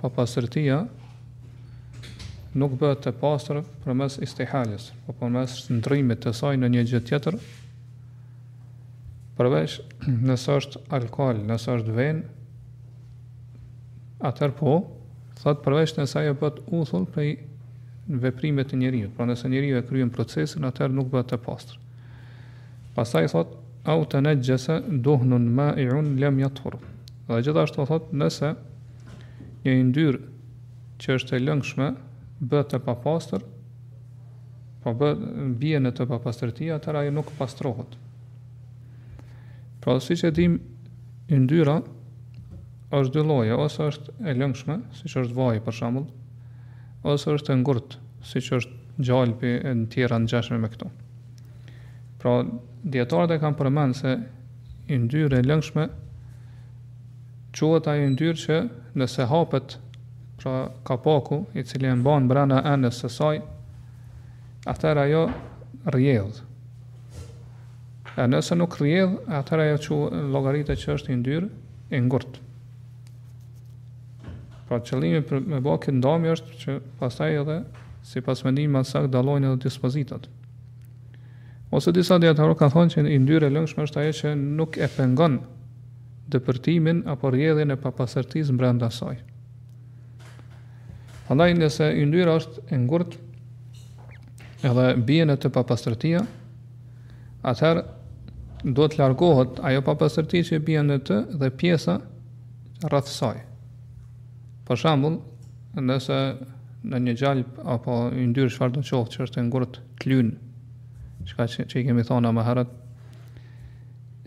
papastërtia nuk bëhet e pastër përmes istihales, apo përmes ndrrimit të saj në një gjë tjetër, përveç nëse është alkool, nëse është ven, atër po, thot përveç nëse ajo bëhet uthull prej veprimit të njeriu, pra nëse njeriu e kryen procesin, atër nuk bëhet e pastër. Pastaj thot, au tenexhese duhnun maiun lem jat'hur Dhe gjithashtu thotë nëse një yndyrë që është e lëngshme bëhet e papastër, po bëhet bie në të papastërtia, atëra ajo nuk pastrohet. Pra siç e dimë, yndyra është dy lloje, ose është e lëngshme, siç është vaji për shembull, ose është e ngurtë, siç është gjalpi e të tjera të ngjashme me këto. Pra dietarët e kanë përmend se Yndyrë e lëngshme, quhet ajo yndyrë që nëse hapet pra kapaku i cili e mban brenda enës së saj, atëherë ajo rrjedh. E nëse nuk rrjedh, atëherë ajo llogaritet që është yndyrë e ngurt. Pra qëllimi për me bë këtë ndarje është që pastaj edhe sipas mendimit më të saktë dallojnë edhe dispozitat. Ose disa dietarë kanë thënë që yndyrë e lëngshme është ajo që nuk e pengon depërtimin apo rrjedhjen e papastërtisë brenda saj. Andaj nëse yndyra është e ngurtë edhe bie në të papastërtia, atëherë duhet të largohet ajo papastërti që bie në të dhe pjesa rreth saj. Për shembull, nëse në një gjalp apo yndyrë çfarëdo qoftë që është e ngurtë të llojit, çka që, që i kemi thënë më herët,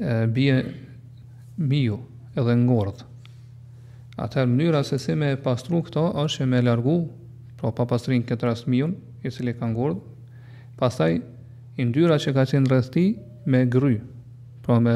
e bie miu edhe ngordh. Atëherë mënyra se si me e pastru këto është që me largu, pra papastërtinë në këtë rast miun, i cili ka ngordh, pastaj yndyra që ka qenë rreth tij me gry, pra me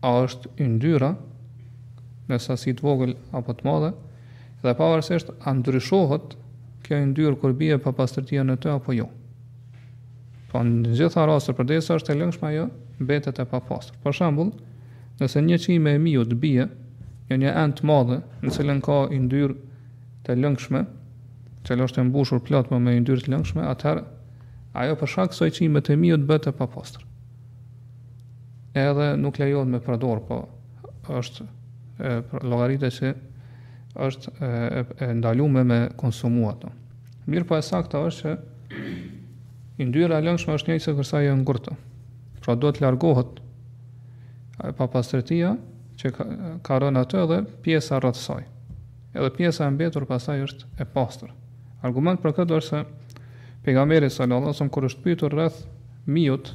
A është yndyra në sasi të vogël apo të madhe, dhe pavarësisht a ndryshohet kjo yndyrë kur bie papastërtia në të apo jo. Po në të gjitha rastet përderisa është e lëngshme ajo mbetet e papastër. Për shembull, nëse një qime e miut bie në një enë të madhe, në cilën ka yndyrë të lëngshme, që është e mbushur plot me yndyrë të lëngshme, atëherë ajo për shkak së qimes të miut bëhet e papastër. edhe nuk lejohet me përdor, pra është llogaritë që është e, e ndaluar me konsumu ato. Mirëpo e saktë është që yndyra e lëngshme është njëjtë sikurse e ngurtë. Pra do të largohet e papastërtia që ka, ka rënë në të dhe pjesa rreth saj. Edhe pjesa e mbetur pastaj është e pastër. Argument për këtë është se pejgamberi sallallahu alajhi wasallam kur është pyetur rreth miut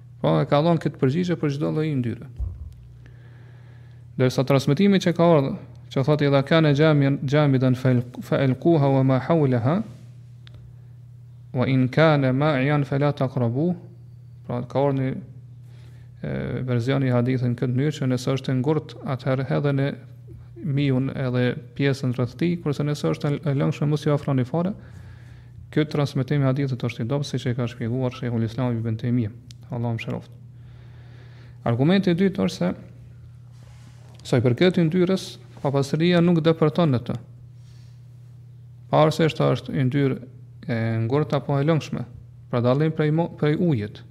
Pra e ka dhënë këtë përgjigje për çdo lloj yndyre. Ndërsa transmetimi që ka ardhur, që thotë idha kana jamian jamidan fa alquha wa ma hawlaha wa in kana ma'ian fala taqrabu. Pra ka ardhur një versioni i hadithit në këtë mënyrë që nëse është e ngurt, atëherë hedheni miun edhe pjesën rreth tij, kurse nëse është e lëngshme mos iu afroni fare. Ky transmetim i hadithit është i dobët siç e ka shpjeguar Shejhul Islam Ibn Taymija, Allahu e mëshiroftë. Argumenti i dytë është se sa i përket yndyrës, papastërtia nuk depërton në të. Pra nëse është është yndyrë e ngurtë apo e lëngshme, pra dallim prej, prej ujit.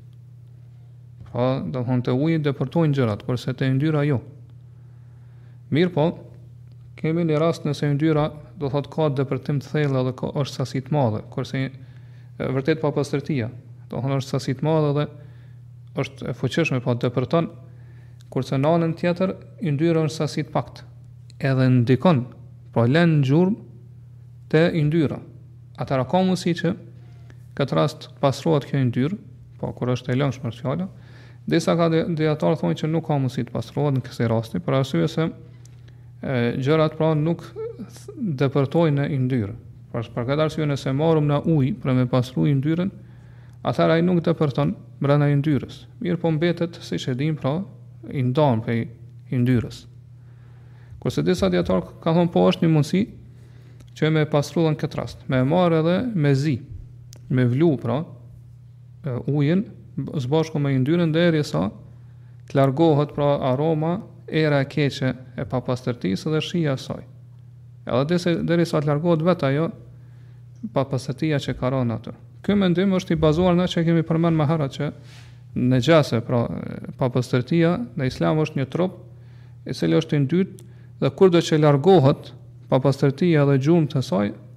Pra, do thonë te uji depërtojnë gjërat, kurse te yndyra jo. Mirëpo, kemi një rast nëse yndyra do thot ka depërtim të thellë dhe ka është sasi të madhe, kurse vetë papastërtia, do thon është sasi të madhe dhe është e fuqishme pra depërton, kurse në anën tjetër yndyra është sasi të paktë, edhe ndikon, pra lën gjurmë te yndyra. Atëherë a ka mundësi që në këtë rast të pastrohet kjo yndyrë, po kur është e lëngshme është fjala, Disa nga dijetarët thonë që nuk ka mundësi të pastrohet në kësi rasti, për arsye se gjërat pra nuk depërtojnë në yndyrë. Për për këtë arsye nëse marrim ne ujë për me pastruar yndyrën, atëherë ai nuk depërton brenda yndyrës. Mirëpo mbetet siç e dimë pra i ndamë prej yndyrës. Kurse disa dijetarë kanë thonë po është një mundësi që me pastru në këtë rast, me marr edhe me zi, me vlu pra, ujin së bashku me yndyrën derisa të largohet pra aroma era e keqe e papastërtisë dhe shija e saj. Edhe deri derisa të largohet vetë ajo papastërtia që ka rënë në të. Ky mendim është i bazuar në çka kemi përmend më herët që nexhaseja, pra papastërtia në Islam është një trup i cili është i ndyt dhe kurdo të largohet papastërtia dhe gjurmët e saj,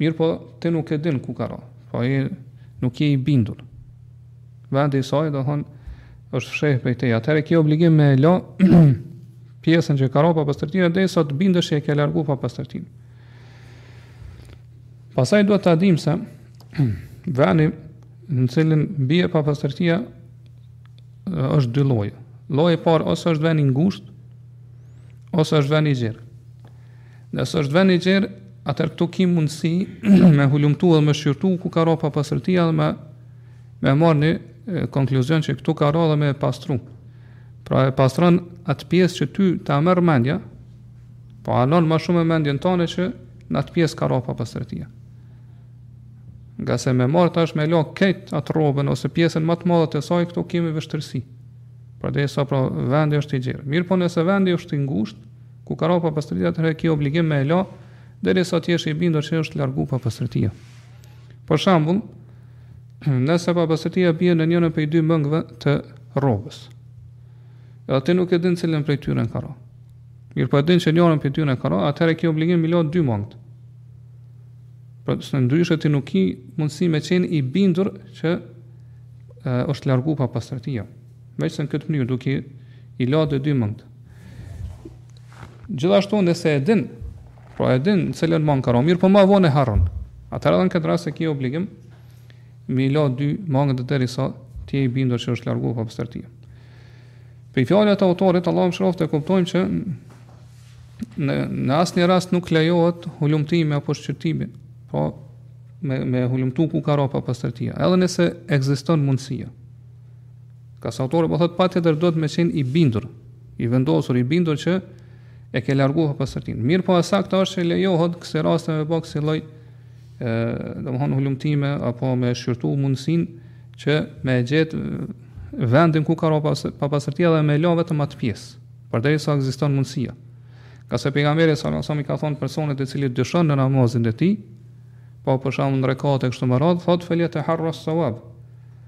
Mirëpo, ti nuk e din ku ka ra, po e nuk je i bindur. Vendi i saj, do thonë, është fshehë prej teje, atëherë ki obligim me e la pjesën që ka ra papastërtia, derisa të bindesh që e ke largu papastërtinë. Pastaj duhet ta dimë se veni në cilin bie papastërtia është dy lloje. Lloji i parë ose është veni i ngushtë, ose është veni i gjerë. Nëse është vend i gjerë, atëherë këtu ki mundësi me hulumtu dhe me shqyrtu ku ka ra papastërtia dhe me, me marrë një konkluzion që këtu ka ra dhe me pastru. Pra e pastron atë pjesë që ty ta merr mendja, po anon më shumë mendjen tane që në atë pjesë ka ra papastërtia. Ngase me marrë tash me la krejt atë rrobën ose pjesën më të madhe të saj, këtu kemi vështërsi. Përderisa pra vendi është i gjerë. Mirëpo nëse vendi është i ngushtë, Ku ka ra papastërtia atëherë ke obligim me e la derisa të jesh i bindur që është largu papastërtia. Për shembull, nëse papastërtia bie në njërin prej dy mëngëve të rrobës. Edhe ti nuk e din cilën prej tyre ka ra. Mirëpo e din që njërën prej tyre ka ra, atëherë ke obligim me la dy mëngët. Pra se ndryshe ti nuk ki mundësi me qenë i bindur që e, është largu papastërtia. Meqë se në këtë mënyrë duke i la të dy mëngët. Gjithashtu nëse e din, pra e din cilën mangë ka ra, mirëpo ma vonë e harron. Atëherë edhe në këtë rast e ki obligim, me i la dy mangët derisa të jesh i bindur që është largu papastërtia. Prej fjalëve të autorit, Allahu e mëshiroftë, kuptojmë që në, në asnjë rast nuk lejohet hulumtimi apo shqyrtimi, po me, me hulumtu ku ka ra papastërtia. Edhe nëse ekziston mundësia. Ngase autori po thotë patjetër duhet me qenë i bindur, i vendosur, i bindur që e ke largu papastërtinë. Mirëpo e sakta është që lejohet n'kësi raste me bo kësi lloj, domethanë hulumtime, apo me shqyrtu mundësin që me gjetë vendin ku ka ra papastërtia dhe me la vetëm atë pjesë, përderisa ekziston mundësia. Ngase pejgamberi salallahu alejhi ve selem i ka thonë personit i cili dyshon në namazin e tij, po për shembull në rekate kështu me radhë, thotë feljeteharra së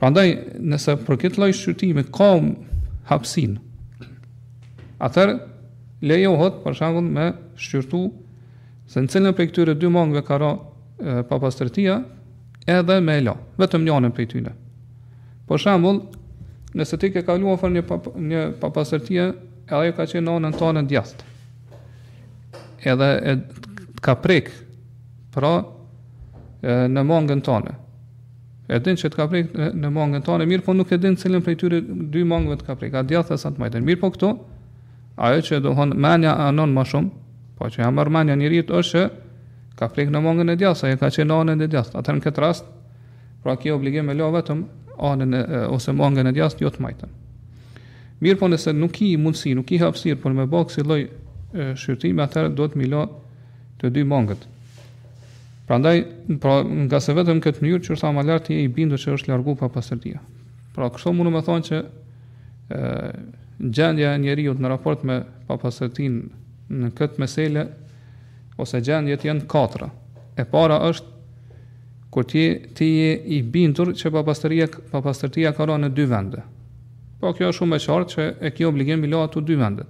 Prandaj, nëse për këtë lloj shqyrtimi ka hapësinë, atëherë lejohet për shembull me shqyrtu se në cilën prej këtyre dy mangëve ka ra papastërtia edhe me la, vetëm njënën prej tyre. Për shembull, nëse ti ke kaluar afër një pa, një papastërtie e ajo ka qenë në anën tone të djathtë. Edhe të ka prek pra e, në mangën tone. E din që të ka prek në mangën tonë, mirëpo nuk e din cilën prej tyre dy mangëve të ka prek, a të djathtën a të majtën. Mirëpo këto, ajo që do të thonë menja anon ma shumë, po që ja merr menja njerit është që ka prek në mangën e djathtë, se ai ka qenë në anën e djathtë. Atër në këtë rast, pra e ki obligim me lo vetëm anën e, ose mangën e djathtë, jo të majtën. Mirëpo nëse nuk ki mundësi, nuk ki hapsirë, për me ba kësi lloj shqyrtimi, atër duhet me i lo të dy mangët. Prandaj, pra, ngase vetëm n'këtë mënyrë që u tha ma lart je i bindur që është largu papastërtia. Pra, kështu mundum me thonë që e, gjendja e njeriut në raport me papastërtinë në këtë mesele, ose gjendjet janë katër. E para është kur ti ti je i bindur që papastëria papastërtia ka rënë në dy vende. Po kjo është shumë e qartë që e ke obligim me i la ato dy vende.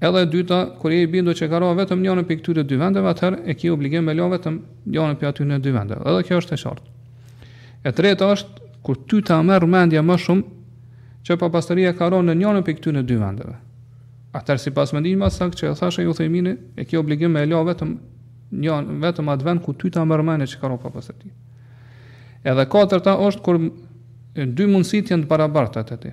Edhe e dyta, kur je i bindur që ka ra vetëm n'njërin prej këtyre dy vendeve, atëherë e ke obligim me la vetëm njërin prej atyne dy vendeve. Edhe kjo është e qartë. E treta është kur ty ta merr mendja më shumë që papastërtia ka rënë në njërin prej këtyre dy vendeve. Atë sipas mendimit ma të saktë thashë ju themi, e ke obligim me la vetëm një vetëm atë vend ku ty ta merr mendja që ka rënë papastërtia. Edhe e katërta është kur dy mundësitë janë të barabarta te ti.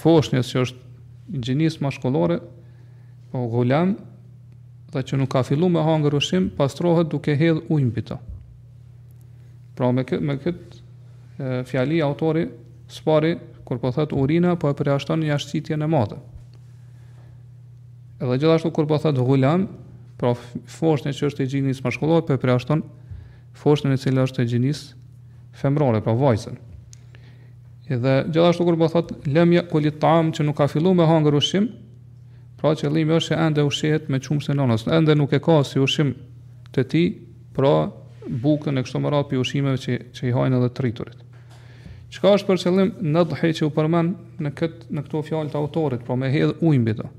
foshnjës që është i gjinisë mashkullore, po gulam, dhe që nuk ka fillu me hangër ushqim, pastrohet duke hedhë ujë mbi ta. Pra me këtë, me këtë fjali autori, s'pari, kur po thotë urina, po e përjashton jashtëqitjen e madhe. Edhe gjithashtu kur po thotë gulam, pra foshnje që është e gjinisë mashkullore, po e përjashton foshnjen e cila është e gjinisë femrore, pra vajzën. Edhe gjithashtu kur po thot lem jakul it-ta'am që nuk ka filluar me hangër ushqim, pra qëllimi është se ende ushqehet me qumështin e nënës, ende nuk e ka si ushqim të tij, pra bukën e kështu me radhë pi ushqimeve që që i hajnë edhe të rriturit. Çka është për qëllim nedhi që u përmend në këtë në këto fjalë të autorit, pra me hedh ujë mbi të.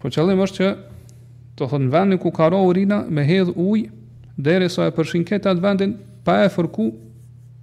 Po qëllimi është që do thonë n'vendin ku ka ra urina me hedh ujë derisa e përfshin këtë atë vendin pa e fërku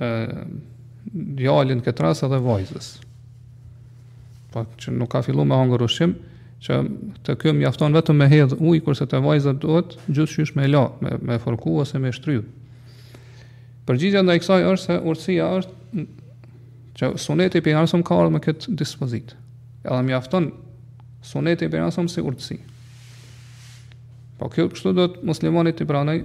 ë djalit në këtë rast edhe vajzës. Po që nuk ka filluar me hangër ushqim, që te ky mjafton vetëm me hedh ujë kurse te vajza duhet gjithqysh me la, me me fërku ose me shtrydh. Përgjigja ndaj kësaj është se urtësia është që suneti i pejgamberit ka ardhur me këtë dispozitë. Edhe mjafton suneti i pejgamberit si urtësi. Po kjo kështu duhet muslimani të pranojë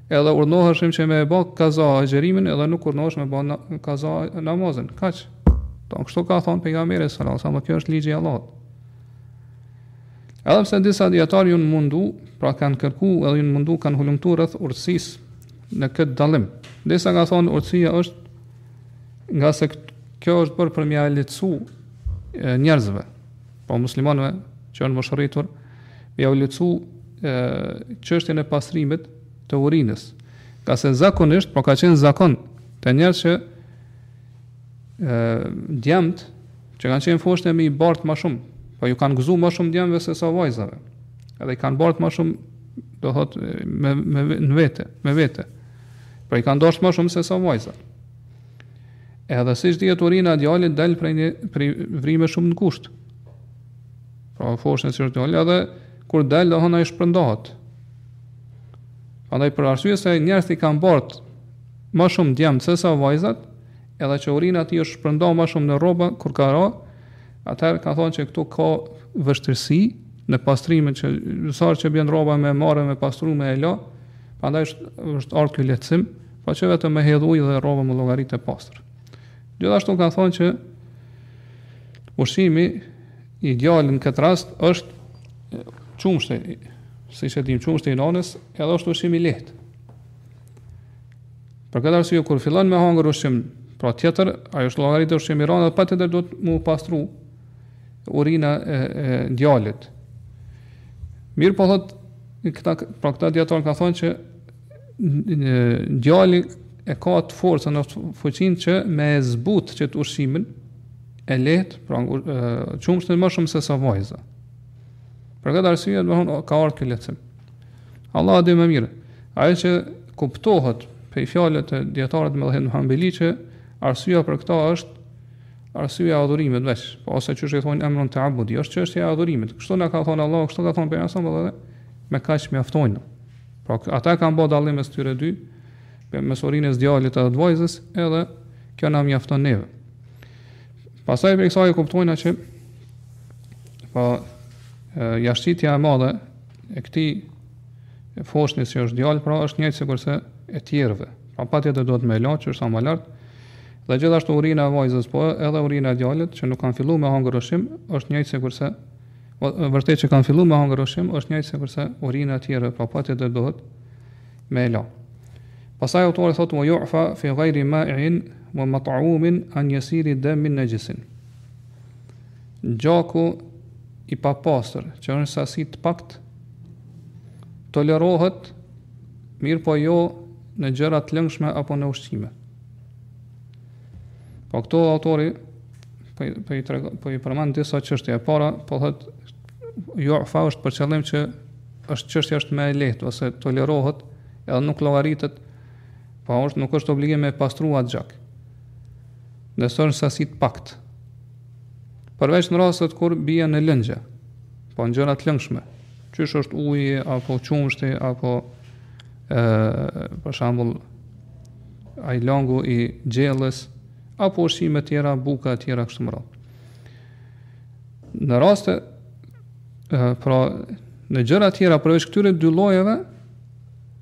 Edhe urdhnoheshim që me e ba kaza agjerimin, edhe nuk urdhnoheshim me ba kaza namazin. Kaq. Domethënë kështu ka thon pejgamberi sallallahu alajhi wasallam, kjo është ligj i Allahut. Edhe pse disa dijetarë janë mundu, pra kanë kërku edhe janë mundu kanë hulumtu rreth urtësisë në këtë dallim. Disa kanë thon urtësia është ngase kjo është bërë për me ja lehtësu njerëzve. Po muslimanëve që janë moshërritur, me jau lehtësu çështjen e pastrimit të urinës. Ngase zakonisht, po ka qenë zakon te njerëzit që djemt që kanë qenë foshnje me i bart ma shumë, po ju kanë gëzu ma shumë djemve se sa vajzave. Edhe i kanë bart ma shumë, do thot me me në vete, me vete. Po i kanë dasht ma shumë se sa vajzat. Edhe siç dihet urina e djalit del prej një prej vrime shumë të ngushtë. Pra foshnjës djalit edhe kur del domethënë ajo shpërndahet. Andaj për arsye se njerëzit i kanë bart më shumë djemtë se sa vajzat, edhe që urina e tij është shpërnda më shumë në rroba kur ka ra, atëherë kanë thonë që këtu ka vështirësi në pastrimin që sa që bën rroba me marrë me pastru me e la, prandaj është, ka ardhur ky lehtësim Po që vetëm me hedh ujë dhe rroba me u llogarit e pastër. Gjithashtu kanë thonë që ushqimi i djalit në këtë rast është qumështi, siç e dimë qumështi i nanës, edhe është ushqim i lehtë. Për këtë arsye kur fillon me hangër ushqim, pra tjetër, ajo është llogarit ushqim i rëndë, patjetër duhet m'u pastru urina e, e djalit. Mirëpo thot, këta, pra këta dijetarë kanë thonë që djali e ka at forcën, fuqinë që me e zbut qat ushqimin e lehtë, pra qumështin më shumë se sa vajza. Për këtë arsye do të thotë ka ardhur ky lehtësim. Allahu e di më mirë. Ajo që kuptohet prej fjalëve të dijetarëve të medhhebit hanbeli që arsyeja për këtë është arsyeja e adhurimit veç, po ose siç i thonë emrun teabudi, është çështja e adhurimit. Kështu na ka thonë Allahu, kështu ka thonë pejgamberi sallallahu alajhi wasallam, me kaq mjafton. Pra ata kanë bërë dallim mes tyre dy, mes urinës së djalit edhe të vajzës, edhe kjo na mjafton neve. Pastaj prej kësaj e kuptojmë që po jashtëqitja e madhe e këtij foshnjes që është djalë, pra është njëjtë sikurse e tjerëve. Pra patjetër duhet me e la që është si ma lart. Dhe gjithashtu urina e vajzës po edhe urina e djalit që nuk kanë fillu me hangër ushqim është njëjtë sikurse Po vërtet që kanë filluar me hangër ushqim, është njëjtë sikurse urina e tjera, pra patjetër do bëhet me la. Pastaj autori thotë wa yu'fa fi ghairi ma'in wa mat'umin an yasiri damin najisin. Gjaku i papastër, që është sasi t'pakt, tolerohet mirëpo jo në gjëra të lëngshme apo në ushqime. Po këto autori po i po i trego po i përmend disa çështje. E para po thot yu'fa është për qëllim që është çështja është më e lehtë ose tolerohet edhe nuk llogaritet po është nuk është obligim me pastru at gjak. Nëse është sasi të pakt. Përveç në rastet kur bie në lëngje, po në gjëra të lëngshme, qysh është uji apo qumështi apo ë për shembull ai langu i gjellës apo ushqime të tjera, buka e tjera kështu me radhë. Në raste pra në gjëra të tjera përveç këtyre dy llojeve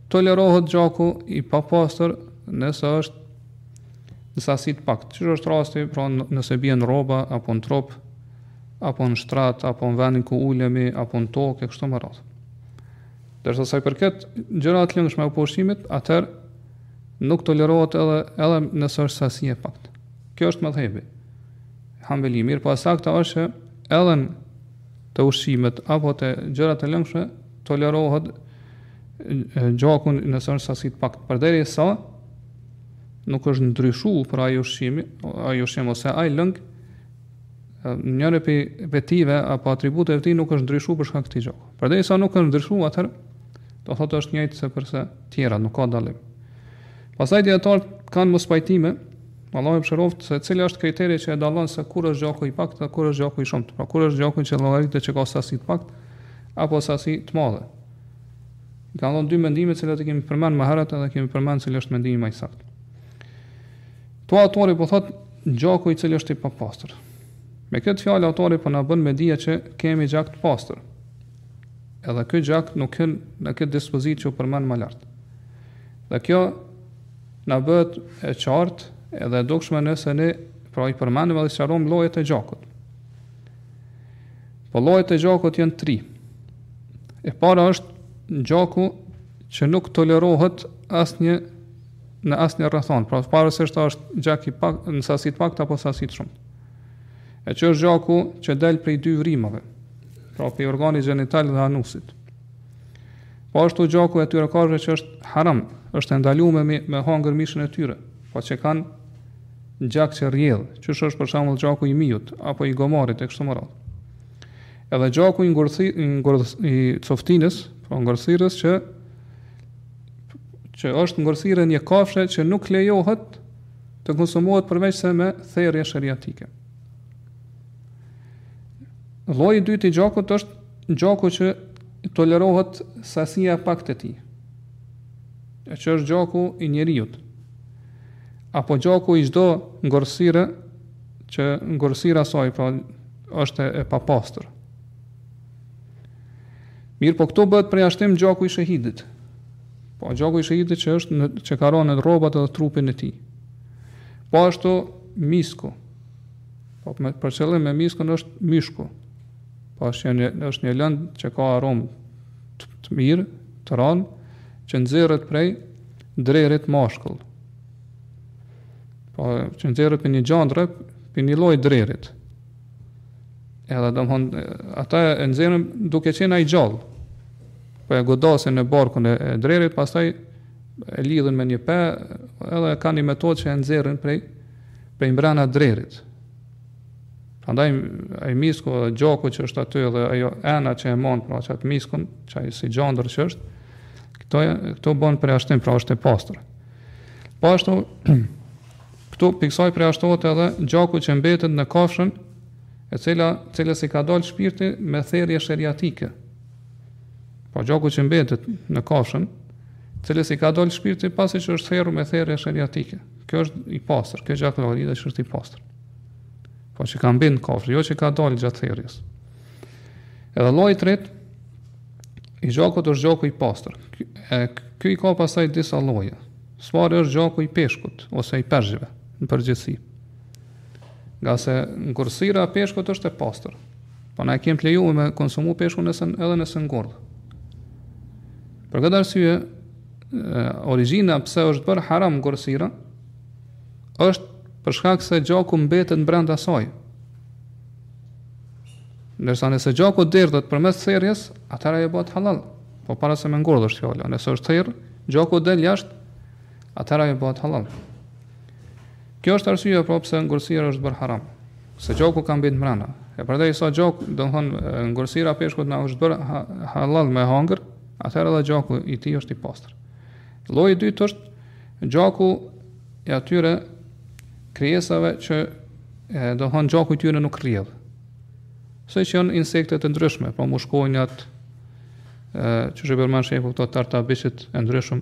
tolerohet gjaku i papastër nëse është në sasi të paktë. Që është rasti, pra nëse bie në rroba apo në trup, apo në shtrat, apo në vendin ku ulemi, apo në tokë e kështu me radhë. Derisa sa i përket gjërave të lëngshme apo ushqimit, atëherë Nuk tolerohet edhe edhe nëse është sasi e paktë. Kjo është medhhebi Hambeli, mirëpo e sakta është që edhe në te ushqimet apo te gjërat e lëngshme tolerohet gjaku nëse është sasi të paktë. Përderisa nuk është ndryshu për ai ushqimi, ai ushqim ose ai lëng njëra prej vetive apo atributeve të tij nuk është ndryshu për shkak të atij gjaku. Përderisa nuk është ndryshu atëherë, do thotë është njëjtë sikurse tjera, nuk ka dallim. Pastaj dijetarët kanë mospajtime, Allahu i mëshiroftë se cili është kriteri që e dallon se kur është gjaku i pakt dhe kur është gjaku i shumtë. Pra kur është gjaku që llogaritet që ka sasi të pakt, apo sasi të madhe. I kanë dhënë dy mendime të cilat i kemi përmend më herët edhe kemi përmend cili është mendimi më i saktë. Këtu autori po thotë gjaku i cili është i papastër. Me këtë fjalë autori po na bën me dije që kemi gjak të pastër. Edhe ky gjak nuk hyn në këtë dispozitë që u përmend më lart. Dhe kjo na bëhet e qartë edhe e dukshme nëse ne pra i përmendim edhe sqarojmë llojet e gjakut. Po llojet e gjakut janë tri. E para është gjaku që nuk tolerohet asnjë në asnjë rrethanë, pra pavarësisht është gjak i pak në sasi të pakta apo sasi të shumtë. E që është gjaku që del prej dy vrimave, pra prej organi gjenital dhe anusit. Po ashtu gjaku i atyre kafshëve që është haram, është e ndaluar me me hangër mishin e tyre, po që kanë gjak që rrjedh, qysh është për shembull gjaku i miut apo i gomarit e kështu me radhë. Edhe gjaku i ngurthi i ngurth i coftinës, pra ngordhësirës që që është ngordhësira e një kafshe që nuk lejohet të konsumohet përveç se me therje sheriatike. Lloji i dytë i gjakut është gjaku që tolerohet sasia e pakët e tij. E që është gjaku i njeriut. Apo gjaku i çdo ngordhësire që ngordhësira e saj pra është e papastër. Mirëpo këtu bëhet përjashtim gjaku i shehidit. Po gjaku i shehidit që është në, që ka ranë në rrobat edhe trupin e tij. Po ashtu misku. Po për qëllim me miskun është myshku. Po është një është një lëndë që ka aromë të, të mirë, të randë, që nxjerret prej drerit mashkull. Po që nxjerret prej një gjandre, prej një lloj drerit. Edhe domethënë ata e nxjerrin duke qenë ai gjallë. Po e godasin në barkun e drerit, pastaj e lidhin me një pe, edhe kanë një metodë që e nxjerrin prej prej mbrenda drerit. Prandaj ai misku dhe gjaku që është aty dhe ajo ena që e mban pra qat miskun, qajo si gjandër që është, këtu këtu bën përjashtim, pra është e pastër. Po ashtu këtu prej kësaj përjashtohet edhe gjaku që mbetet në kafshën e cila cilës i ka dalë shpirti me therje sheriatike. Po gjaku që mbetet në kafshën, cilës i ka dalë shpirti pasi që është therur me therrje sheriatike. Kjo është i pastër, kjo gjak normal edhe është i pastër. Po që ka mbetë në kafshë, jo që ka dalë gjatë therrjes. Edhe lloji i tretë i gjakut është gjaku i pastër. E ky i ka pastaj disa lloje. Së pari është gjaku i peshkut ose i peshqve në përgjithësi. Ngase ngordhësira e peshkut është e pastër. Po na e kemë të lejuar me konsumu peshkun nëse edhe nëse ngordh. Për këtë arsye, origjina pse është bërë haram ngordhësira është për shkak se gjaku mbetet brenda saj. Ndërsa nëse gjaku derdhet përmes therrjes, atëherë bëhet halal. Po para se me ngordh është fjala, nëse është therr, gjaku del jashtë, atëherë bëhet halal. Kjo është arsyeja pra pse ngursira është bërë haram, se gjaku ka mbetë mbrenda. E prandaj sa gjak, domthon ngursira e peshkut na është bërë halal me hangër, atëherë edhe gjaku i tij është i pastër. Lloji i dytë është gjaku i atyre krijesave që e domethanë gjaku i tyre nuk rrjedh. Siç janë insekte të ndryshme, pra mushkonjat, ë siç është për shembull këto tartabiqet e ndryshëm.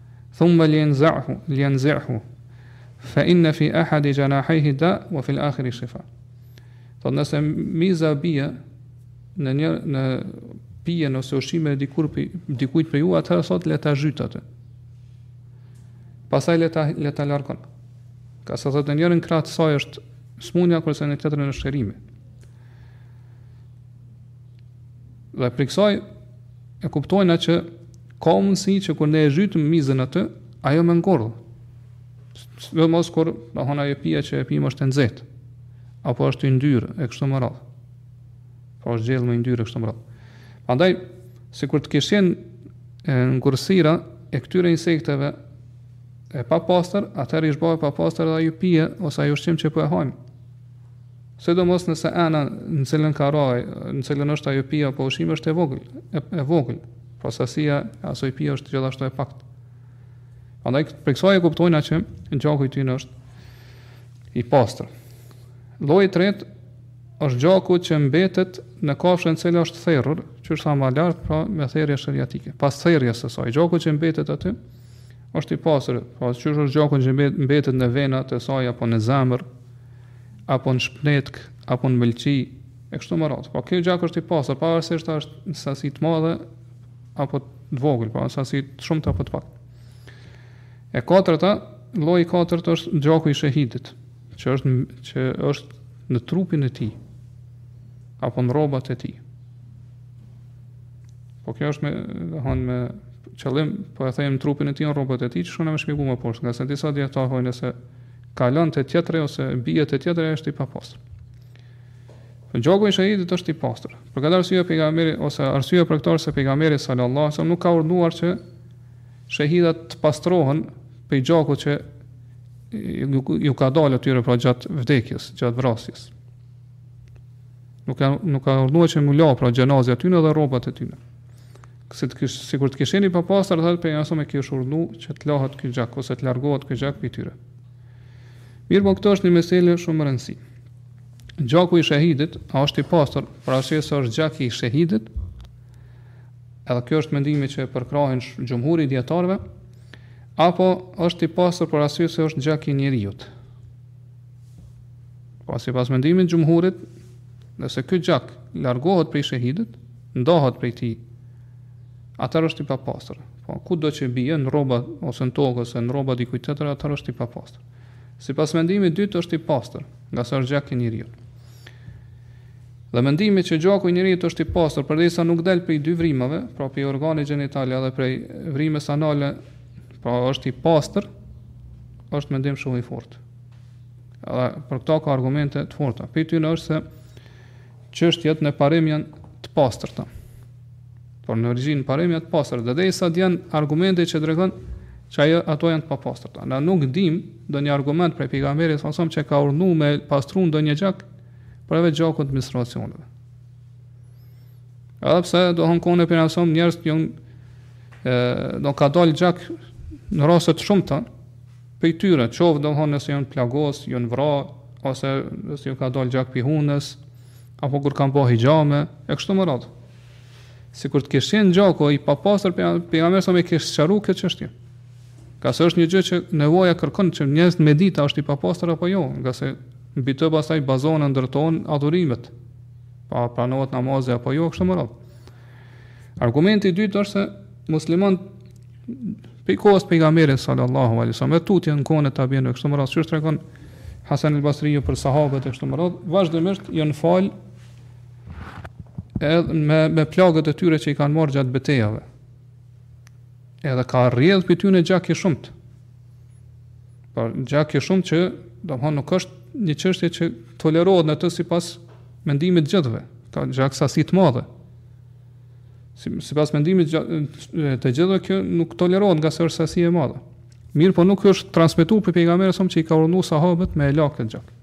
Thumma liyanzi'hu liyanzi'hu fa inna fi ahadi janahayhi da wa fi al-akhari shifa. Thot nëse miza bie në një në pijen ose ushqimin e dikur dikujt prej jush atëherë thot le ta zhyt atë. Pastaj le ta le ta largon. Ngase thot në njërin krah të saj është smunja kurse në tjetrin është shërimi. Dhe prej kësaj e kuptojna që Ka mundësi që kur ne e zhytim mizën aty, ajo me ngordhë. Sidomos kur, domethanë ajo pije që e pimë është e nxehtë, apo është yndyrë, e kështu me radhë. Apo është gjellë me yndyrë, e kështu me radhë. Prandaj, sikur të kish qenë ngursira e këtyre insekteve e papastër, atëherë ish bo e papastër edhe ajo pije, ose ai ushqim që po e hajmë. Sidomos nëse ena në cilën ka ra, në cilën është ajo pije apo ushqimi është e vogël, e, e vogël. Pra sasia e asoj pije është gjithashtu e paktë. Andaj prej kësaj e kuptojna që gjaku i tyre është i pastër. Lloji i tretë është gjaku që mbetet në kafshën e cila është therrur, siç thashë më lart, pra me therrje sheriatike. Pas therrjes së saj, gjaku që mbetet aty është i pastër, pra siç është gjaku që mbetet në venat e saj apo në zemër, apo në shpnetkë, apo në mëlçi, e kështu me radhë. Pra ky gjak është i pastër, pavarësisht a është në sasi të madhe apo të vogël, pra në sasi të shumtë apo të pak. E katërta, lloji i katërt është gjaku i shehidit, që është që është në trupin e tij apo në rrobat e tij. Po kjo është domethanë me qëllim po e them trupin e tij në rrobat e tij, siç kena me shpjegu më poshtë, ngase disa dijetarë thonë se kalon te tjetri ose bie te tjetri është i papastër. Gjaku i shehidit është i pastër. Për këtë arsye pejgamberi ose arsyeja për këtë se pejgamberi sallallahu alajhi wasallam nuk ka urdhëruar që shehidat të pastrohen prej gjakut që ju ka dalë atyre pra gjatë vdekjes, gjatë vrasjes. Nuk ka nuk ka urdhnuar që m'u la pra xhenazja e tyne dhe rrobat e tyne. Se të kish, sikur të kish qenë pa pastër, thotë pejgamberi salallahu e kish urdhnu që të lahet ky gjak ose të largohet ky gjak prej tyre. Mirëpo këtu është një mesele shumë e rëndësishme. Gjaku i shahidit, a është i pastër, për arsye se është gjak i shahidit? Edhe kjo është mendimi që e përkrahin xhumhuri i dijetarëve, apo është i pastër për arsye se është gjak i njeriut? Po sipas mendimit të xhumhurit, nëse ky gjak largohet prej shahidit, Ndahet prej tij, atëherë është i papastër. Po, kudo që bie, në rroba, ose në tokë, ose në rroba të dikujt tjetër, atëherë është i papastër. Sipas mendimit të dytë, është i pastër, ngase është gjak i njeriut. Dhe mendimi që gjaku i njeriut është i pastër, përderisa nuk del prej dy vrimave, pra prej organit gjenital edhe prej vrimës anale, pra është i pastër, është mendim shumë i fortë. Edhe për këtë ka argumente të forta. Prej tyne është se çështjet në parim janë të pastërta. Por në origjinë parim janë të pastër, derisa ka argument që tregon që ajo ato janë të papastërta. Na nuk dim ndonjë argument prej pejgamberit salallahu që ka urdhnu me pastru ndonjë gjak përveç gjakut të menstruacioneve. Edhe pse domethonë kanë qenë njerëz që u ka dalë gjak në raste të shumta, Prej tyre, qoftë domthon nëse janë plagos, janë vra, ose nëse ju ka dalë gjak pi hundës, apo kur kanë bo hixhame, e kështu me radhë. Sikur të kish qenë gjaku i papastër, pejgamberi salallahu e kish sqaru këtë qështje. Ngase është një gjë që nevoja kërkon që njerëzit me dit a është i papastër apo jo, ngase mbi të pastaj bazohen e ndërtohen adhurimet. A pranohet namazi apo jo, kështu me radhë. Argumenti i dytë është se muslimanët Pi kohës pejgamberit sallallahu alaihi wasallam, tutje në kohën e tabiinëve kështu me radhë, siç tregon Hasan al-Basriu për sahabët e kështu me radhë, vazhdimisht janë fal edhe me me plagët e tyre që i kanë marrë gjatë betejave. Edhe ka rrjedh prej tyne gjak i shumt. Pra gjak i shumt që domthon nuk është një çështje që tolerohet në të sipas mendimit të gjithëve. Ka gjak sasi të madhe. Sipas mendimit të gjithëve kjo nuk tolerohet ngase është sasi e madhe. Mirëpo nuk është transmetu prej pejgamberit salallahu që i ka urdhnu sahabët me e la këtë gjak.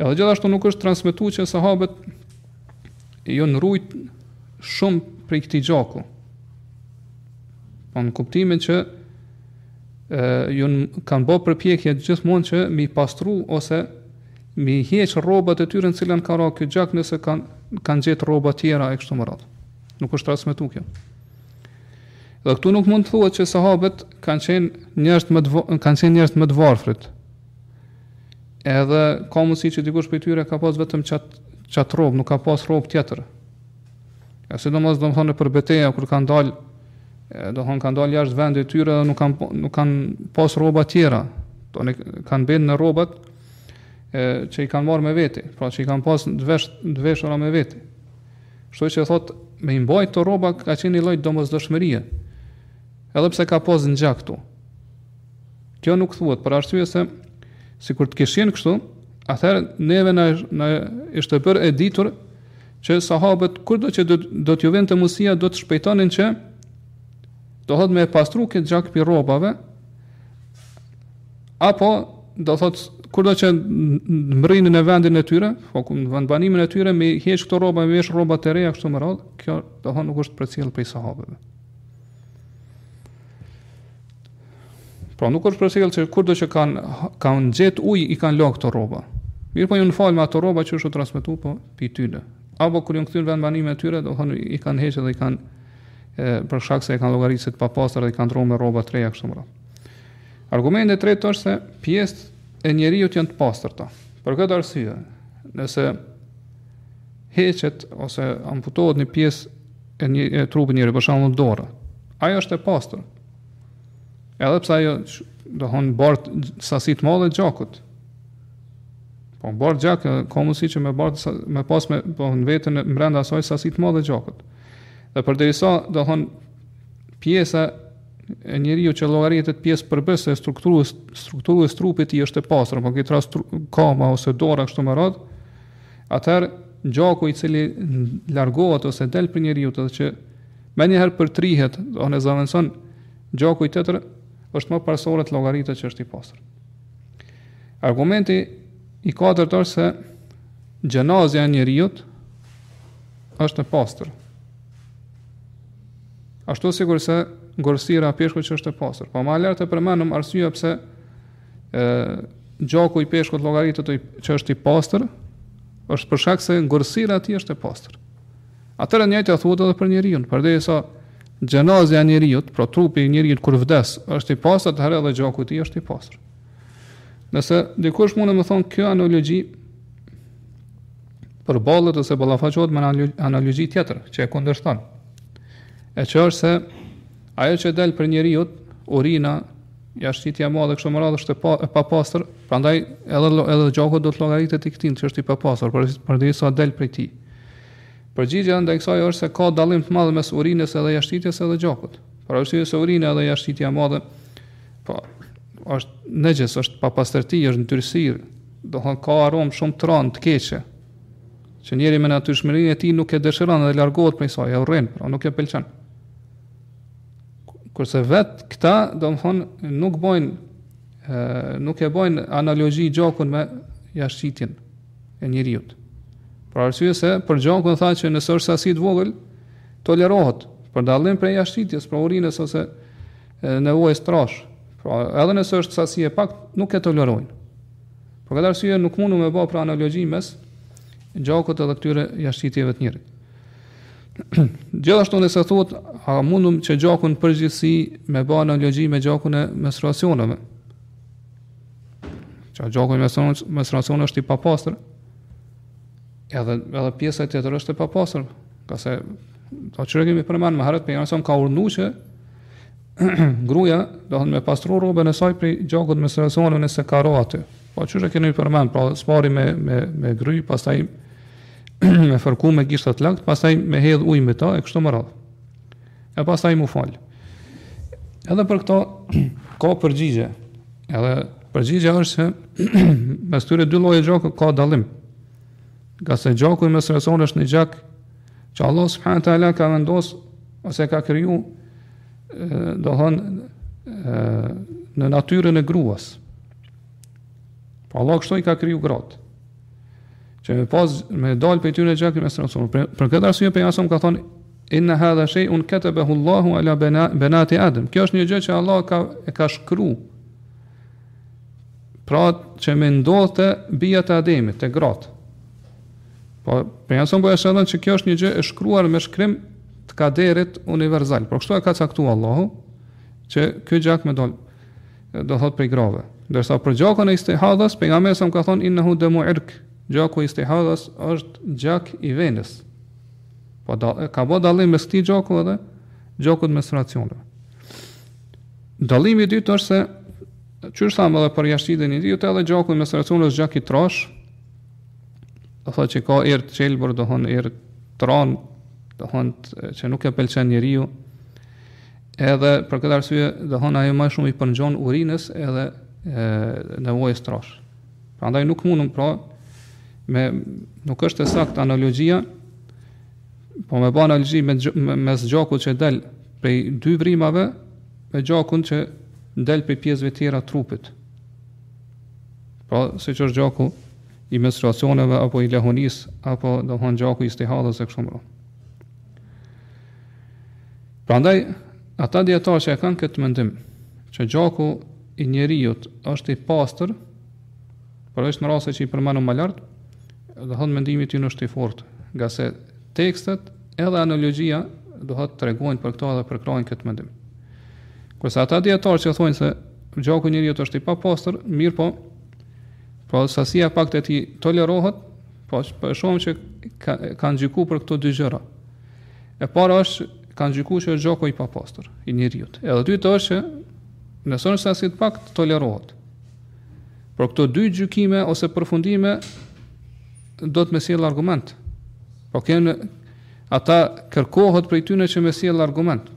Edhe gjithashtu nuk është transmetu që sahabët jon rujt shumë prej këtij gjaku. Po në kuptimin që ë ju kanë bo përpjekje gjithmonë që m'i pastru ose Mi heq rrobat e tyre në cilën ka ra kjo gjak nëse kanë kanë gjetë rroba tjera e kështu me radhë. Nuk është transmetu kjo. Dhe këtu nuk mund të thuhet që sahabët kanë qenë njerëz më të kanë qenë njerëz më të varfrit. Edhe ka mundësi që dikush prej tyre ka pas vetëm çat çat rrobë, nuk ka pas rrobë tjetër. E sidomos domethënë nëpër beteja kur kanë dalë domethënë kanë dalë jashtë vendit të tyre dhe nuk kanë nuk kanë pas rroba tjera. Domethënë kanë mbet në rrobat e, që i kanë marrë me vete, pra që i kanë pas t'vesh, t'veshura me vete. Kështu që thot, me i mbajt këto rroba ka qenë një lloj domosdoshmërie, edhe pse ka pas gjak këtu. Kjo nuk thuhet, për arsye se, sikur të kishin kështu, atëherë neve na, na ishte bërë e ditur, që sahabët, kurdo që do, do t'ju vinte mundësia, do të shpejtonin që, do thotë me pastru këtë gjak prej rrobave, Apo do thot kurdo që mbërrinin në vendin e tyre, po ku në banimin e tyre me heq këto rroba, me vesh rroba të reja kështu me radh, kjo domethënë nuk është përcjell prej sahabeve. Pra nuk është përcjell se kurdo që kanë kanë gjet ujë i kanë la këto rroba. Mirëpo janë falë me ato rroba siç është transmetu po prej tyne. Apo kur janë kthy në vendbanimet e tyre, domethënë i kanë heqë dhe i kanë për shkak se e kanë llogarit si të papastër dhe i kanë ndrru me rroba të reja kështu me radh. Argumenti i tretë është se pjesët e njeriut janë të pastërta. Për këtë arsye, nëse heqet ose amputohet një pjesë e një e trupit njeriut, për shembull dora, ajo është e pastër. Edhe pse ajo domethënë bart sasi të madhe gjakut. Po bart gjak ka mundësi që me bart me pas me po në veten brenda asaj sasi të madhe gjakut. Dhe përderisa domethënë pjesa e njeriut që llogaritet pjesë përbërëse e strukturës, strukturës trupit tij është e pastër, po në këtë rast kama ose dora kështu me radh, atëherë gjaku i cili largohet ose del prej njeriut që menjëherë përtërihet, domethënë e zëvendëson gjaku tjetër, është më parësore të llogaritet që është i pastër. Argumenti i katërt është se xhenazja e njeriut është e pastër. Ashtu sikurse ngordhësira e peshkut që është e pastër. Po më lart e përmendëm arsyen pse ë gjaku i peshkut llogaritet që është i pastër, është për shkak se ngordhësira e tij është e pastër. Atëherë e njëjta thuhet edhe për njeriun, përderisa xhenazja e njeriut, pra trupi i njeriut kur vdes, është i pastër, atëherë edhe gjaku i tij është i pastër. Nëse dikush mund të më thotë kjo analogji përballet ose ballafaqohet me analogi tjetër që e kundërshton. E që është se ajo që del prej njeriut, urina, jashtëqitja e madhe kështu me radhë është e, pa, e papastër, prandaj edhe edhe gjaku do të llogaritet i këtij që është i papastër, por përderisa del prej tij. Përgjigja ndaj kësaj është se ka dallim të madh mes urinës edhe jashtëqitjes edhe gjakut. Për arsye se urina edhe jashtëqitja e madhe, po Është nexhis, është papastërti, është ndyrësirë, do thonë ka aromë shumë të rëndë të keqe, që njeriu me natyrshmërinë e tij nuk e dëshiron dhe largohet prej saj, e urren, pra nuk e pëlqen. Kurse vetë këta, do të thon, nuk bojn ë nuk e bojn analogji gjakun me jashtëqitjen e njeriut. Për arsye se për gjakun thanë që nëse është sasi e vogël, tolerohet për dallim prej jashtëqitjes, pra urinës ose nevojës trashë. Pra, edhe nëse është sasi e pak, nuk e tolerojnë. Për këtë arsye nuk mundu me bë pra analogji mes gjakut edhe këtyre jashtëqitjeve të njeriut. Gjithashtu nëse thot, a mundum që gjakun përgjithësi me bë analogji me gjakun e menstruacioneve? Që gjaku i menstruacioneve është i papastër. Edhe edhe pjesa tjetër është e papastër, ngase Domethënë qysh kemi përmend ma herët pejgamberi ka urdhëruar që gruaja duhet me pastru rrobën e saj prej gjakut menstruacioneve nëse ka ra aty. Po qysh kemi përmend, pra s'pari me me me gry, pastaj me fërku me gishta të lakt, pastaj me hedh ujë me ta e kështu me radhë. E pastaj m'u fal. Edhe për këto ka përgjigje. Edhe përgjigja është se mes tyre dy lloje të gjakut ka dallim. Ngase gjaku i menstruacionit është një gjak që Allah subhanahu wa taala ka vendos ose e ka kriju do thon në natyrën e gruas. Po Allah kështu i ka kriju gratë. Që me pas me dal prej tyre gjak menstruacion. Për, për këtë arsye pejgamberi ka thon inna hadha shay'un katabahu Allahu ala banati Adam. Kjo është një gjë që Allah ka e ka shkruar pra që me ndodhë te bijat e Ademit, te gratë. Po, pejgamberi po e shpjegon që kjo është një gjë e shkruar me shkrim të kaderit universal. Pra kështu e ka caktuar Allahu që ky gjak me dal do thot prej grave. Ndërsa për gjakun e istihadhës pejgamberi sa ka thon innahu damu irk, gjaku i istihadhës është gjak i venës. Pra, ka bë dallim mes këtij gjaku edhe gjakut menstruacionit. Dallimi i dytë është se qysh thamë edhe për jashtëqitjen e njeriut edhe gjaku i menstruacionit është gjak i trashë, do thotë që ka erë të qelbër, do thonë erë të rand, do thonë që nuk e pëlqen njeriu. Edhe për këtë arsye, do thonë ajo më shumë i përngjon urinës edhe e nevojës trash. Prandaj nuk mundum pra me nuk është e saktë analogjia, po me ba analogji me mes gjakut që del prej dy vrimave me gjakun që del prej pjesëve tjera të trupit. Pra, siç është gjaku i menstruacioneve apo i lehonisë, apo do thonë gjaku i istihadës e kështu me radhë. Prandaj, ata dijetarë që e kanë këtë mendim, që gjaku i njeriut është i pastër, përveç në raste që i përmenu më lartë, do thonë mendimi i tyne është i fort, ngase Tekstet edhe analogjia do thonë tregojnë për këtë edhe përkrahin këtë mendim. Kurse ata dijetarë që thonë se gjaku i njeriut është i papastër, mirëpo, po sasia e pakt e tij tolerohet, po për shkakun që ka, kanë gjykuar për këto dy gjëra. E para është kanë gjykuar se gjaku i papastër i njeriut. Edhe e dyta është që nëse në sasi të pakt tolerohet. Por këto dy gjykime ose përfundime do me thanë me sjellë argument. Po kanë ata kërkohet prej tyre që me sjellë argument.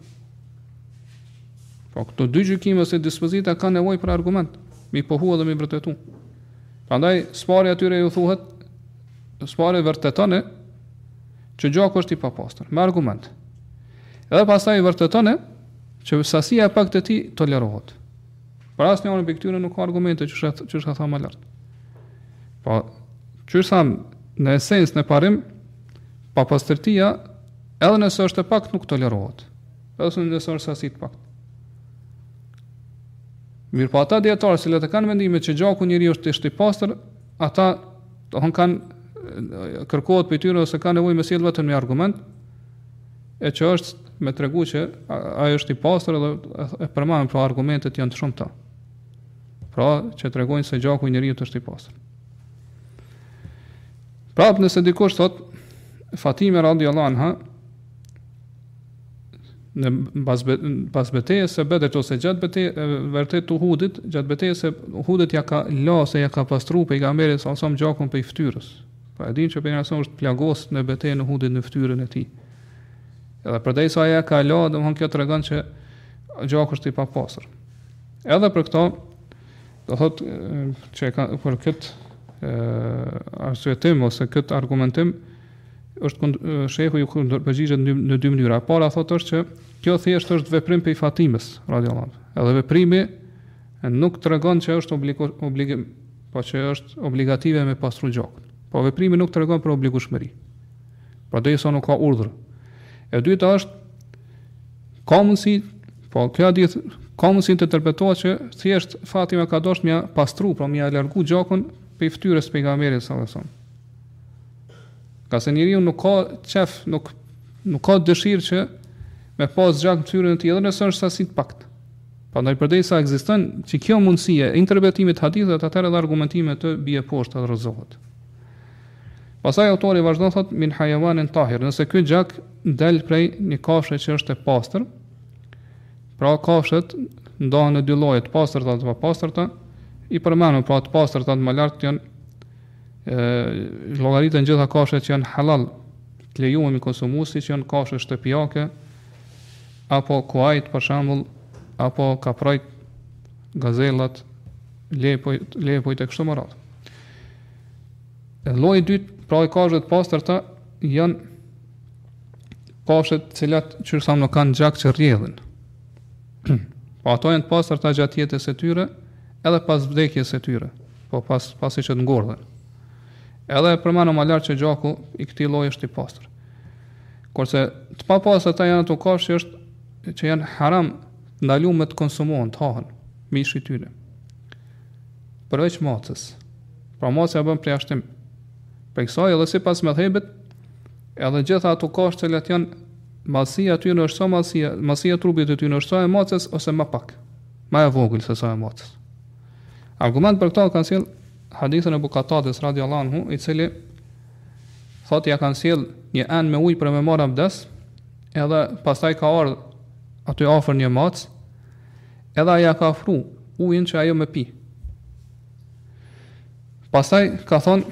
Po këto dy gjykime ose dispozita kanë nevojë për argument, m'i pohu edhe m'i vërtetu. Prandaj së pari atyre iu thuhet së pari vërtetone që gjaku është i papastër, me argument. Edhe pastaj vërtetone që sasia e pakt e tij tolerohet. Për asnjërën prej këtyre nuk ka argumente qysh e, qysh e thamë ma lart. Po, qysh e thamë, në esencë, në parim, papastërtia, edhe nëse është e pakt, nuk tolerohet. Edhe së nëse është sasi e pakt. Mirëpo ata dijetarë, të cilët kanë mendim që gjaku i njeriut është është i pastër, ata do thonë kanë kërkohet prej tyre ose kanë nevojë me sjellë vetëm një argument, e që është me tregu që ai është i pastër dhe e përmendëm pra argumentet janë të shumta. Pra që tregojnë se gjaku i njeriut është i pastër. Pra nëse dikush thotë Fatime radijallahu anha në pas pas betejës së Bedrit ose gjatë betejës vërtet të Uhudit, gjatë betejës së Uhudit ia ka la ose ia ka pastruar pejgamberit alejhi selam gjakun prej fytyrës. Po e dimë që pejgamberi alejhi selam është plagos në betejën e Uhudit në fytyrën e tij. Edhe përderisa ajo ia ka la, do me thanë kjo tregon që gjaku është i papastër. Edhe për këto, do thotë që e ka, për këtë arsyetim ose këtë argumentim, është kund, shehu iu kundërpërgjigjet në, në dy mënyra. E para thotë është që kjo thjesht është veprim prej Fatimes, radijallahu. Edhe veprimi nuk tregon që është obligim, Po që është obligative me pastru gjakun. Po veprimi nuk tregon për obligushmëri. Përderisa nuk ka urdhër. E dyta është, ka mundësi, po ky hadith, ka mundësi të interpretohet që thjesht Fatima ka dasht me ja pastru, pra me ja largu gjakun prej ftyrës pejgamberit, sallallahu alajhi wasallam. Ngase njeriu nuk ka qef, nuk, nuk ka dëshirë që me pas gjak në ftyrën e tij, edhe nëse është sasi e paktë. Prandaj përderisa ekziston kjo mundësi e interpretimit të haditheve, atëherë edhe argumentimi aty bie poshtë dhe rrëzohet. Pastaj autori vazhdon thotë min hayawanin tahir, nëse ky gjak del prej një kafshe që është e pastër, pra kafshët ndahen në dy lloje, të pastërta dhe të papastërta, i përmendëm pra të pastërtat më lart janë ë llogaritën gjitha kafshët që janë halal, të lejume me i konsumu siç janë kafshë shtëpiake, apo kuajt për shembull, apo kaprojt, gazellat, lepojt, lepojt e kështu me radhë. Edhe lloji i dytë, pra i kafshëve të pastërta janë kafshët të cilat që thamë nuk kanë gjak që rrjedh. po ato janë të pastërta gjatë jetës së tyre, edhe pas vdekjes së tyre, po pas pasi që të ngordhin. Edhe e përmendëm më lart që gjaku i këtij lloji është i pastër. Kurse të papastërta janë ato kafshë që është që janë haram të ndaluar që të konsumohen, të hahen, mishi i tyre. Përveç macës. Pra maca bën përjashtim. Përveç kësaj edhe sipas medhhebit, edhe gjitha ato kafshë që le të janë madhësia tyne është sa madhësia, madhësia e trupit të tyne është sa e macës ose ma pak. Ma e vogël se sa e macës. Argument për këtë kanë sjell hadithin e Ebu Katades radiallahu anhu, i cili thotë ja kanë sjell një enë me ujë për me marr abdes, edhe pastaj ka ardhur aty afër një mac, edhe ai ja ka ofru ujin që ajo me pi. Pastaj ka thon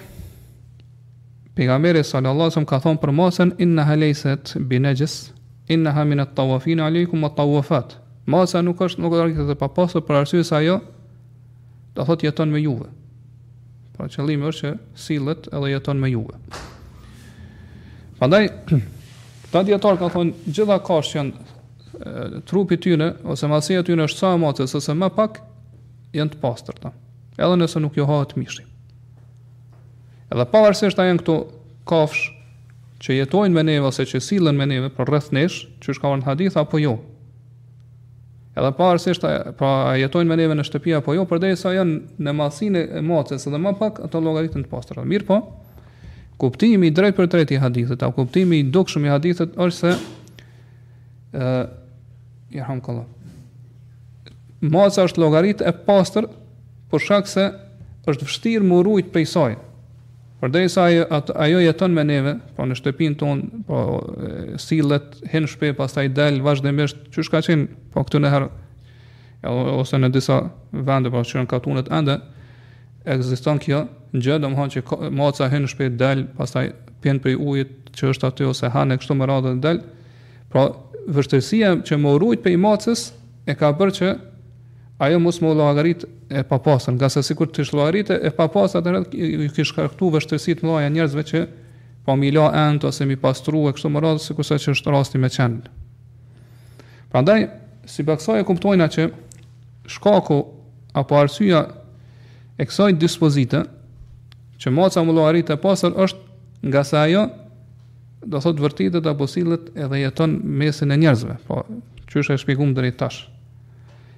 pejgamberi sallallahu alajhi wasallam ka thon për macën innaha laysat binajis innaha min at-tawafin alaykum at-tawafat. Maca nuk është nuk llogaritet e papastër për arsye se ajo Do thot jeton me juve. Pra po, qëllimi është që sillet edhe jeton me juve. Prandaj disa dijetarë kan thon gjitha kafshët që trupi tyne ose madhësia tyne është sa e macës ose më pak janë të pastërta. Edhe nëse nuk ju hahet mishi. Edhe pavarësisht a janë këto kafsh që jetojnë me neve ose që sillen me neve përreth nesh, qysh ka në hadith apo jo. Edhe pavarësisht pra jetojnë me neve në shtëpi apo jo, përderisa janë në madhësinë e maces dhe më pak ato llogariten të pastër. Mirëpo, kuptimi i drejtpërdrejtë i hadithit, apo kuptimi i dukshëm i hadithit është se jarhamkallah, maca është llogaritë e pastër për shkak se është vështirë me u rujt prej saj. Përderisa ajo, ajo jeton me neve, po në shtëpinë tonë, po sillet, hin në shtëpi, pastaj del vazhdimisht, qysh ka qenë, po këtu njëherë, ose në disa vende, po që në katunet ende, ekziston kjo gjë, domethënë që maca hin në shtëpi, del, pastaj pin prej ujit, që është aty, ose hanë, e kështu me radhë dhe del, pra vështirësia që me u rujt prej maces, e ka bërë që ajo mos me u llogarit e papastër, ngase sikur t'ish llogaritë e papastër atëherë ju kish shkaktu vështirësi të mëdha njerëzve që po me i la enët ose me i pastru e kështu me radhë sikurse që është rasti me qen. Prandaj sipas kësaj e kuptojna që shkaku apo arsyeja e kësaj dispozite që maca me u llogarit e pastër është ngase ajo do thotë vërtitet apo sillet edhe jeton në mesin e njerëzve, po qysh e shpjegum deri tash.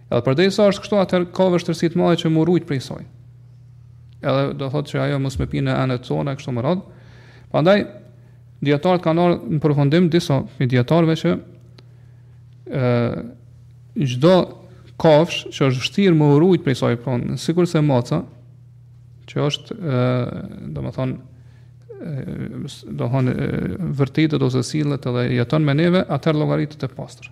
Edhe përderisa është kështu atëherë ka vështirësi të mëdha që me u rujt prej saj. Edhe do thotë që ajo mos me pi në enët tona e kështu me radhë. Prandaj dijetarët kanë ardhur në përfundim disa prej dijetarëve që ë çdo kafshë që është vështirë me u rujt prej saj, pra sikurse maca që është ë domethënë domethënë vërtitet ose sillet edhe jeton me neve, atëherë llogaritet e pastër.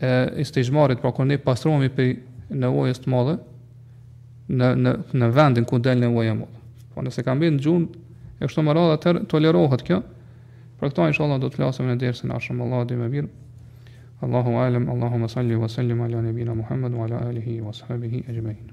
e istixhmarit, pra kur ne pastrohemi prej nevojës të madhe në në në vendin ku del nevoja e madhe. Po nëse ka mbetë një gjurmë, e kështu me radhë atëherë tolerohet kjo. Për këtë inshallah do të flasim në dersin e ardhshëm, Allahu e di më mirë. Allahu alem, Allahumma salli wa sallim ala nabina Muhammad wa ala alihi wa sahbihi ajma'in.